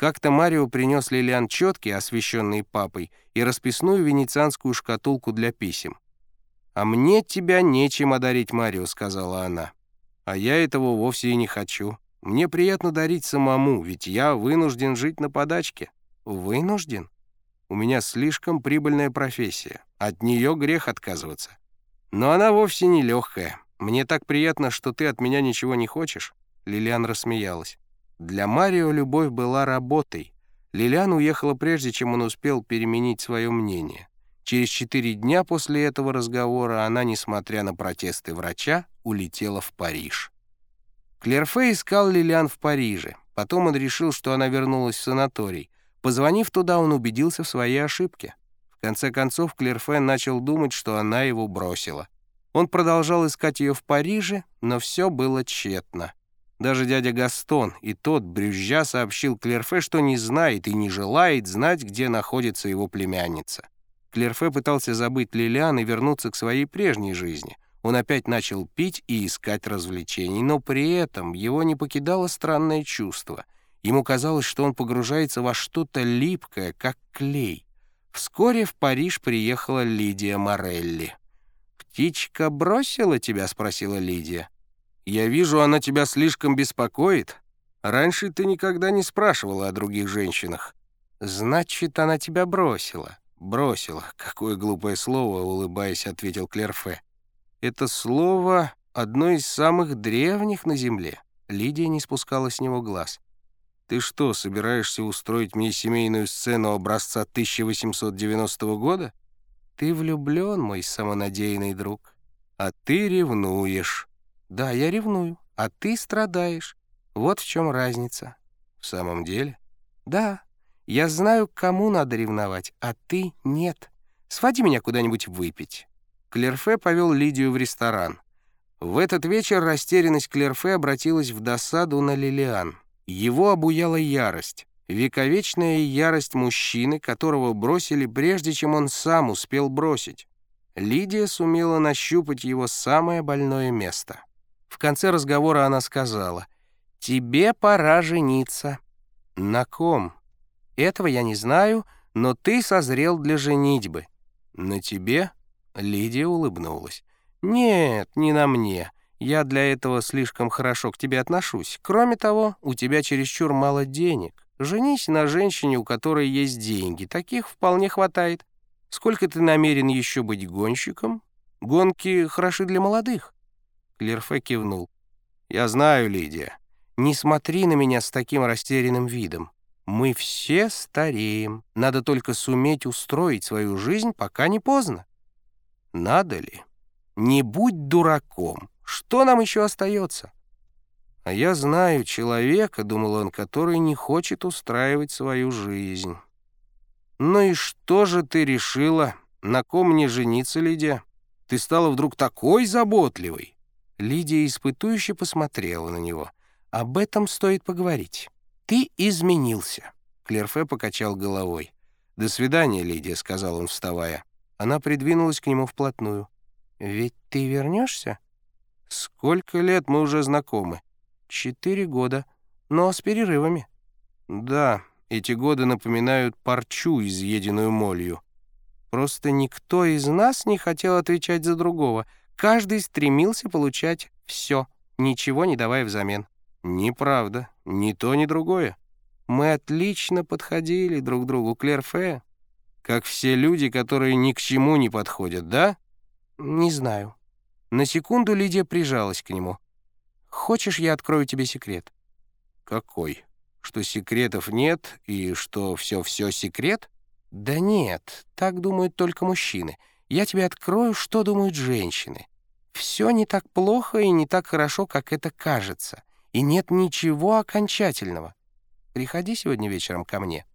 Как-то Марио принес Лилиан четки, освященные папой, и расписную венецианскую шкатулку для писем. «А мне тебя нечем одарить, Марио», — сказала она. «А я этого вовсе и не хочу. Мне приятно дарить самому, ведь я вынужден жить на подачке». «Вынужден? У меня слишком прибыльная профессия. От нее грех отказываться. Но она вовсе не легкая. Мне так приятно, что ты от меня ничего не хочешь». Лилиан рассмеялась. Для Марио любовь была работой. Лилиан уехала прежде, чем он успел переменить свое мнение. Через четыре дня после этого разговора она, несмотря на протесты врача, улетела в Париж. Клерфе искал Лилиан в Париже. Потом он решил, что она вернулась в санаторий. Позвонив туда, он убедился в своей ошибке. В конце концов, Клерфе начал думать, что она его бросила. Он продолжал искать ее в Париже, но все было тщетно. Даже дядя Гастон и тот, брюзжа, сообщил Клерфе, что не знает и не желает знать, где находится его племянница. Клерфе пытался забыть Лилиан и вернуться к своей прежней жизни. Он опять начал пить и искать развлечений, но при этом его не покидало странное чувство. Ему казалось, что он погружается во что-то липкое, как клей. Вскоре в Париж приехала Лидия Морелли. «Птичка бросила тебя?» — спросила Лидия. Я вижу, она тебя слишком беспокоит. Раньше ты никогда не спрашивала о других женщинах. Значит, она тебя бросила. Бросила. Какое глупое слово, улыбаясь, ответил Клерфе. Это слово одно из самых древних на Земле. Лидия не спускала с него глаз. «Ты что, собираешься устроить мне семейную сцену образца 1890 года? Ты влюблен, мой самонадеянный друг, а ты ревнуешь». «Да, я ревную, а ты страдаешь. Вот в чем разница». «В самом деле?» «Да, я знаю, кому надо ревновать, а ты нет. Своди меня куда-нибудь выпить». Клерфе повел Лидию в ресторан. В этот вечер растерянность Клерфе обратилась в досаду на Лилиан. Его обуяла ярость. Вековечная ярость мужчины, которого бросили прежде, чем он сам успел бросить. Лидия сумела нащупать его самое больное место — конце разговора она сказала, «Тебе пора жениться». «На ком?» «Этого я не знаю, но ты созрел для женитьбы». «На тебе?» Лидия улыбнулась. «Нет, не на мне. Я для этого слишком хорошо к тебе отношусь. Кроме того, у тебя чересчур мало денег. Женись на женщине, у которой есть деньги. Таких вполне хватает. Сколько ты намерен еще быть гонщиком? Гонки хороши для молодых. Клерфе кивнул. «Я знаю, Лидия. Не смотри на меня с таким растерянным видом. Мы все стареем. Надо только суметь устроить свою жизнь, пока не поздно». «Надо ли? Не будь дураком. Что нам еще остается?» «А я знаю человека, — думал он, — который не хочет устраивать свою жизнь». «Ну и что же ты решила? На ком мне жениться, Лидия? Ты стала вдруг такой заботливой?» Лидия испытующе посмотрела на него. «Об этом стоит поговорить. Ты изменился». Клерфе покачал головой. «До свидания, Лидия», — сказал он, вставая. Она придвинулась к нему вплотную. «Ведь ты вернешься?» «Сколько лет мы уже знакомы?» «Четыре года, но с перерывами». «Да, эти годы напоминают парчу, изъеденную молью. Просто никто из нас не хотел отвечать за другого — Каждый стремился получать все, ничего не давая взамен. Неправда, ни то, ни другое. Мы отлично подходили друг другу, Клерфе. Как все люди, которые ни к чему не подходят, да? Не знаю. На секунду Лидия прижалась к нему. «Хочешь, я открою тебе секрет?» «Какой? Что секретов нет и что все-все секрет?» «Да нет, так думают только мужчины. Я тебе открою, что думают женщины. Все не так плохо и не так хорошо, как это кажется, и нет ничего окончательного. Приходи сегодня вечером ко мне».